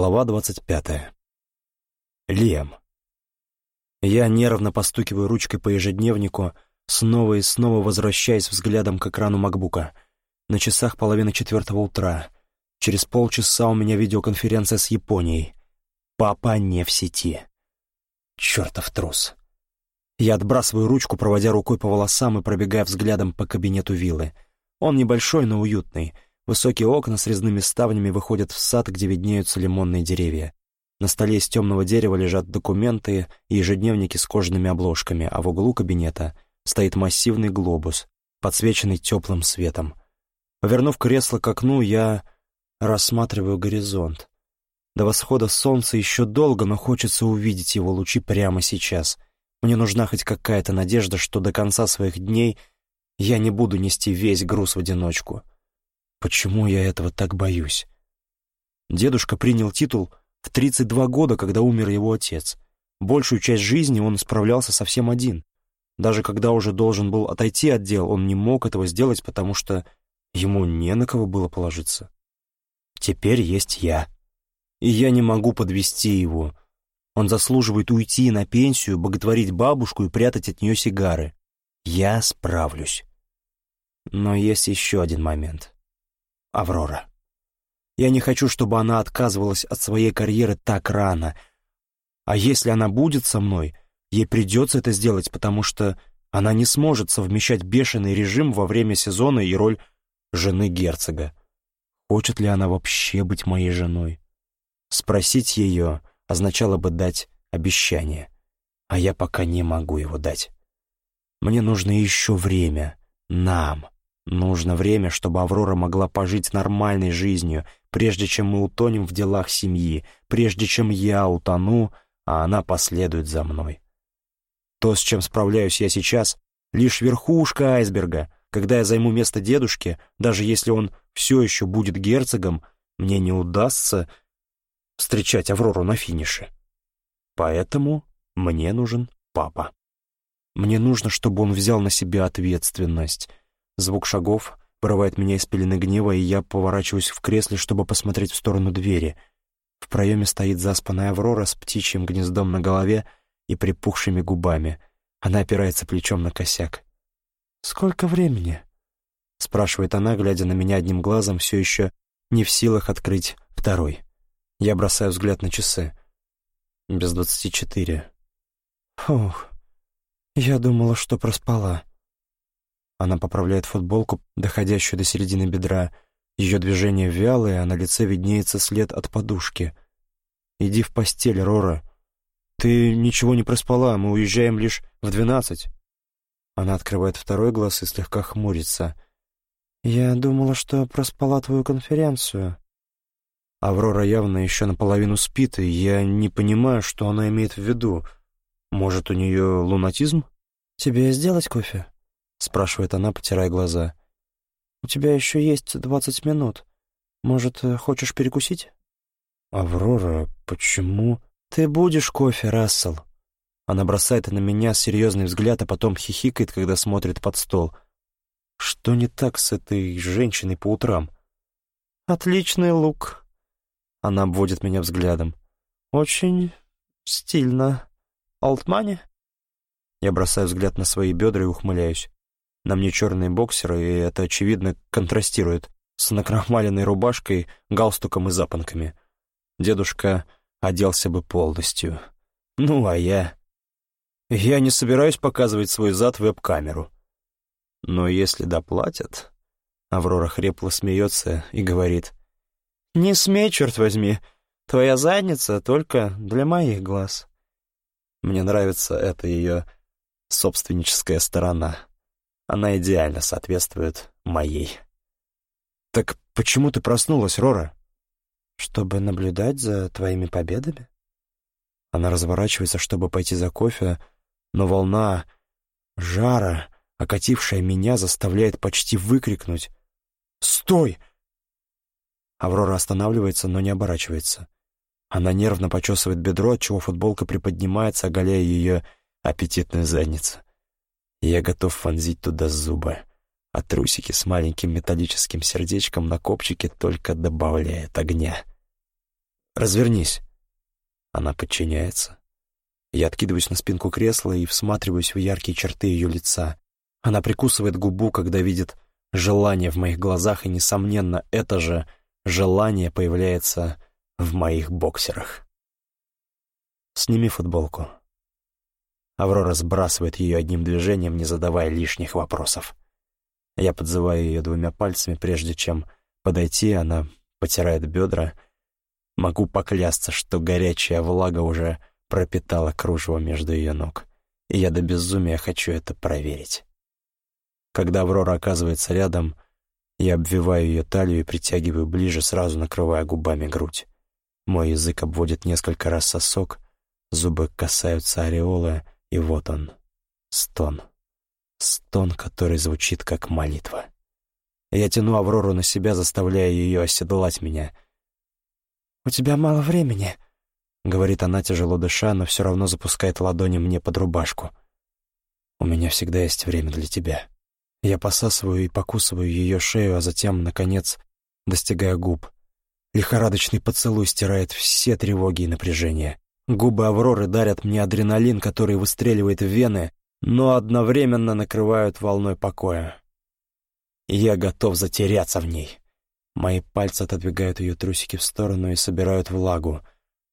Глава двадцать пятая. Лем. Я нервно постукиваю ручкой по ежедневнику, снова и снова возвращаясь взглядом к экрану макбука. На часах половина четвертого утра. Через полчаса у меня видеоконференция с Японией. Папа не в сети. Чертов трус. Я отбрасываю ручку, проводя рукой по волосам и пробегая взглядом по кабинету виллы. Он небольшой, но уютный — Высокие окна с резными ставнями выходят в сад, где виднеются лимонные деревья. На столе из темного дерева лежат документы и ежедневники с кожаными обложками, а в углу кабинета стоит массивный глобус, подсвеченный теплым светом. Повернув кресло к окну, я рассматриваю горизонт. До восхода солнца еще долго, но хочется увидеть его лучи прямо сейчас. Мне нужна хоть какая-то надежда, что до конца своих дней я не буду нести весь груз в одиночку. Почему я этого так боюсь? Дедушка принял титул в 32 года, когда умер его отец. Большую часть жизни он справлялся совсем один. Даже когда уже должен был отойти от дел, он не мог этого сделать, потому что ему не на кого было положиться. Теперь есть я. И я не могу подвести его. Он заслуживает уйти на пенсию, боготворить бабушку и прятать от нее сигары. Я справлюсь. Но есть еще один момент. Аврора. Я не хочу, чтобы она отказывалась от своей карьеры так рано. А если она будет со мной, ей придется это сделать, потому что она не сможет совмещать бешеный режим во время сезона и роль жены герцога. Хочет ли она вообще быть моей женой? Спросить ее означало бы дать обещание, а я пока не могу его дать. Мне нужно еще время. Нам. Нужно время, чтобы Аврора могла пожить нормальной жизнью, прежде чем мы утонем в делах семьи, прежде чем я утону, а она последует за мной. То, с чем справляюсь я сейчас, лишь верхушка айсберга. Когда я займу место дедушки, даже если он все еще будет герцогом, мне не удастся встречать Аврору на финише. Поэтому мне нужен папа. Мне нужно, чтобы он взял на себя ответственность, Звук шагов вырывает меня из пелены гнева, и я поворачиваюсь в кресле, чтобы посмотреть в сторону двери. В проеме стоит заспанная Аврора с птичьим гнездом на голове и припухшими губами. Она опирается плечом на косяк. «Сколько времени?» — спрашивает она, глядя на меня одним глазом, все еще не в силах открыть второй. Я бросаю взгляд на часы. Без двадцати четыре. «Фух, я думала, что проспала». Она поправляет футболку, доходящую до середины бедра. Ее движение вялое, а на лице виднеется след от подушки. «Иди в постель, Рора. Ты ничего не проспала, мы уезжаем лишь в двенадцать». Она открывает второй глаз и слегка хмурится. «Я думала, что проспала твою конференцию». Аврора явно еще наполовину спит, и я не понимаю, что она имеет в виду. Может, у нее лунатизм? «Тебе сделать кофе?» — спрашивает она, потирая глаза. «У тебя еще есть двадцать минут. Может, э, хочешь перекусить?» «Аврора, почему...» «Ты будешь кофе, Рассел?» Она бросает на меня серьезный взгляд, а потом хихикает, когда смотрит под стол. «Что не так с этой женщиной по утрам?» «Отличный лук!» Она обводит меня взглядом. «Очень стильно. Олдмани?» Я бросаю взгляд на свои бедра и ухмыляюсь. На мне черные боксеры, и это, очевидно, контрастирует с накрахмаленной рубашкой, галстуком и запонками. Дедушка оделся бы полностью. Ну, а я... Я не собираюсь показывать свой зад в веб-камеру. Но если доплатят... Аврора хрипло смеется и говорит. «Не смей, черт возьми, твоя задница только для моих глаз». Мне нравится эта ее собственническая сторона. Она идеально соответствует моей. «Так почему ты проснулась, Рора?» «Чтобы наблюдать за твоими победами?» Она разворачивается, чтобы пойти за кофе, но волна жара, окатившая меня, заставляет почти выкрикнуть «Стой!». Аврора останавливается, но не оборачивается. Она нервно почесывает бедро, отчего футболка приподнимается, оголяя ее аппетитную задницу. Я готов вонзить туда зубы, а трусики с маленьким металлическим сердечком на копчике только добавляет огня. Развернись». Она подчиняется. Я откидываюсь на спинку кресла и всматриваюсь в яркие черты ее лица. Она прикусывает губу, когда видит желание в моих глазах, и, несомненно, это же желание появляется в моих боксерах. «Сними футболку». Аврора сбрасывает ее одним движением, не задавая лишних вопросов. Я подзываю ее двумя пальцами, прежде чем подойти, она потирает бедра. Могу поклясться, что горячая влага уже пропитала кружево между ее ног, и я до безумия хочу это проверить. Когда Аврора оказывается рядом, я обвиваю ее талию и притягиваю ближе, сразу накрывая губами грудь. Мой язык обводит несколько раз сосок, зубы касаются ореола, и вот он, стон. Стон, который звучит как молитва. Я тяну Аврору на себя, заставляя ее оседлать меня. «У тебя мало времени», — говорит она, тяжело дыша, но все равно запускает ладони мне под рубашку. «У меня всегда есть время для тебя». Я посасываю и покусываю ее шею, а затем, наконец, достигая губ. Лихорадочный поцелуй стирает все тревоги и напряжение. Губы Авроры дарят мне адреналин, который выстреливает в вены, но одновременно накрывают волной покоя. Я готов затеряться в ней. Мои пальцы отодвигают ее трусики в сторону и собирают влагу.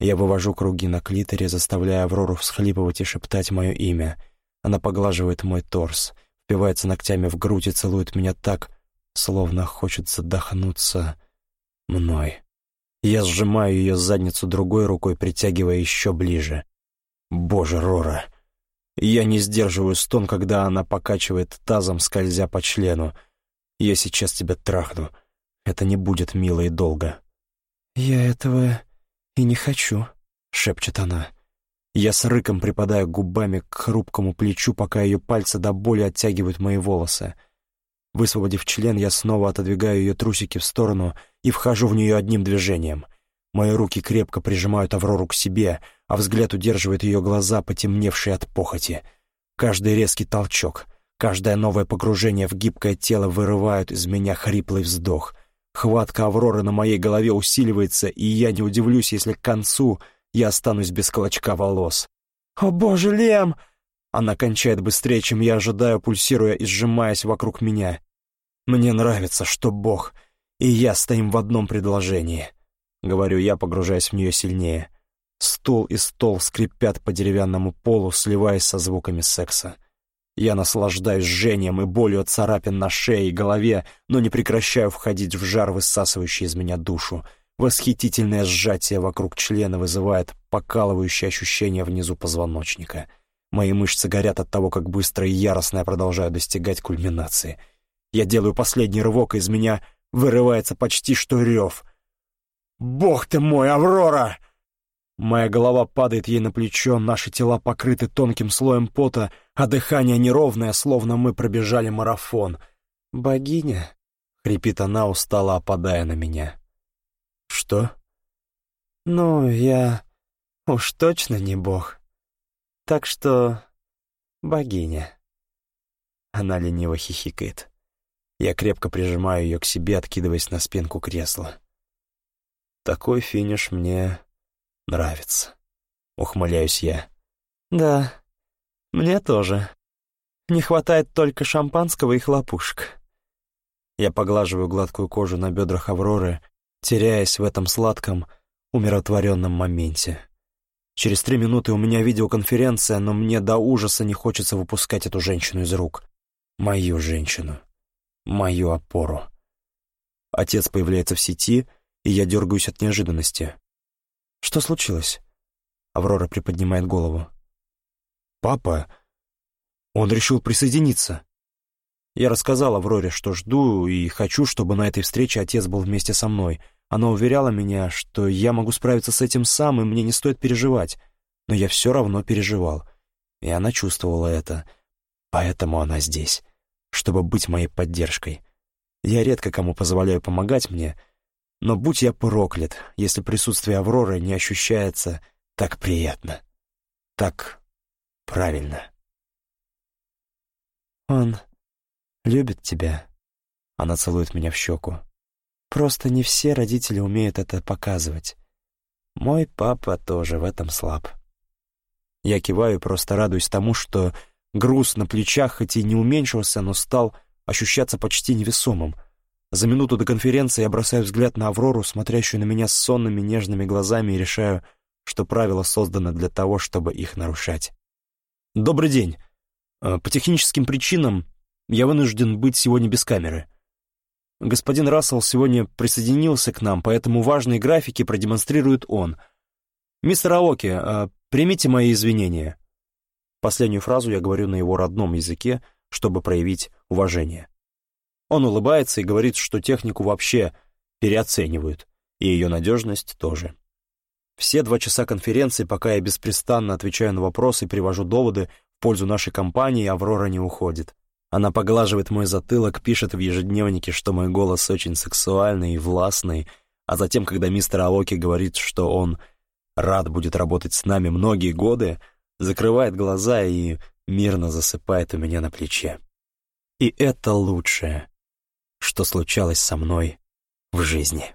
Я вывожу круги на клиторе, заставляя Аврору всхлипывать и шептать мое имя. Она поглаживает мой торс, впивается ногтями в грудь и целует меня так, словно хочет задохнуться мной. Я сжимаю ее задницу другой рукой, притягивая еще ближе. Боже, Рора! Я не сдерживаю стон, когда она покачивает тазом, скользя по члену. Я сейчас тебя трахну. Это не будет мило и долго. «Я этого и не хочу», — шепчет она. Я с рыком припадаю губами к хрупкому плечу, пока ее пальцы до боли оттягивают мои волосы. Высвободив член, я снова отодвигаю ее трусики в сторону и вхожу в нее одним движением. Мои руки крепко прижимают Аврору к себе, а взгляд удерживает ее глаза, потемневшие от похоти. Каждый резкий толчок, каждое новое погружение в гибкое тело вырывают из меня хриплый вздох. Хватка Авроры на моей голове усиливается, и я не удивлюсь, если к концу я останусь без клочка волос. «О боже, Лем!» Она кончает быстрее, чем я ожидаю, пульсируя и сжимаясь вокруг меня. Мне нравится, что Бог и я стоим в одном предложении. Говорю я, погружаясь в нее сильнее. Стул и стол скрипят по деревянному полу, сливаясь со звуками секса. Я наслаждаюсь жжением и болью от царапин на шее и голове, но не прекращаю входить в жар, высасывающий из меня душу. Восхитительное сжатие вокруг члена вызывает покалывающее ощущение внизу позвоночника. Мои мышцы горят от того, как быстро и яростно я продолжаю достигать кульминации. Я делаю последний рывок, и из меня вырывается почти что рев. «Бог ты мой, Аврора!» Моя голова падает ей на плечо, наши тела покрыты тонким слоем пота, а дыхание неровное, словно мы пробежали марафон. «Богиня?» — хрипит она, устало опадая на меня. «Что?» «Ну, я уж точно не бог. Так что богиня». Она лениво хихикает. Я крепко прижимаю ее к себе, откидываясь на спинку кресла. Такой финиш мне нравится. Ухмыляюсь я. Да, мне тоже. Не хватает только шампанского и хлопушек. Я поглаживаю гладкую кожу на бедрах Авроры, теряясь в этом сладком, умиротворенном моменте. Через три минуты у меня видеоконференция, но мне до ужаса не хочется выпускать эту женщину из рук. Мою женщину. Мою опору. Отец появляется в сети, и я дергаюсь от неожиданности. «Что случилось?» Аврора приподнимает голову. «Папа, он решил присоединиться». Я рассказал Авроре, что жду и хочу, чтобы на этой встрече отец был вместе со мной. Она уверяла меня, что я могу справиться с этим сам, и мне не стоит переживать. Но я все равно переживал. И она чувствовала это. Поэтому она здесь, чтобы быть моей поддержкой. Я редко кому позволяю помогать мне, но будь я проклят, если присутствие Авроры не ощущается так приятно, так правильно. «Он любит тебя», — она целует меня в щеку. «Просто не все родители умеют это показывать. Мой папа тоже в этом слаб. Я киваю и просто радуюсь тому, что груз на плечах хоть и не уменьшился, но стал ощущаться почти невесомым. За минуту до конференции я бросаю взгляд на Аврору, смотрящую на меня с сонными нежными глазами, и решаю, что правила созданы для того, чтобы их нарушать. «Добрый день. Э, по техническим причинам я вынужден быть сегодня без камеры. Господин Рассел сегодня присоединился к нам, поэтому важные графики продемонстрирует он. Мистер Аоки, э, примите мои извинения». Последнюю фразу я говорю на его родном языке, чтобы проявить уважение. Он улыбается и говорит, что технику вообще переоценивают, и ее надежность тоже. Все два часа конференции, пока я беспрестанно отвечаю на вопросы и привожу доводы в пользу нашей компании, Аврора не уходит. Она поглаживает мой затылок, пишет в ежедневнике, что мой голос очень сексуальный и властный, а затем, когда мистер Аоки говорит, что он рад будет работать с нами многие годы, закрывает глаза и мирно засыпает у меня на плече. И это лучшее, что случалось со мной в жизни.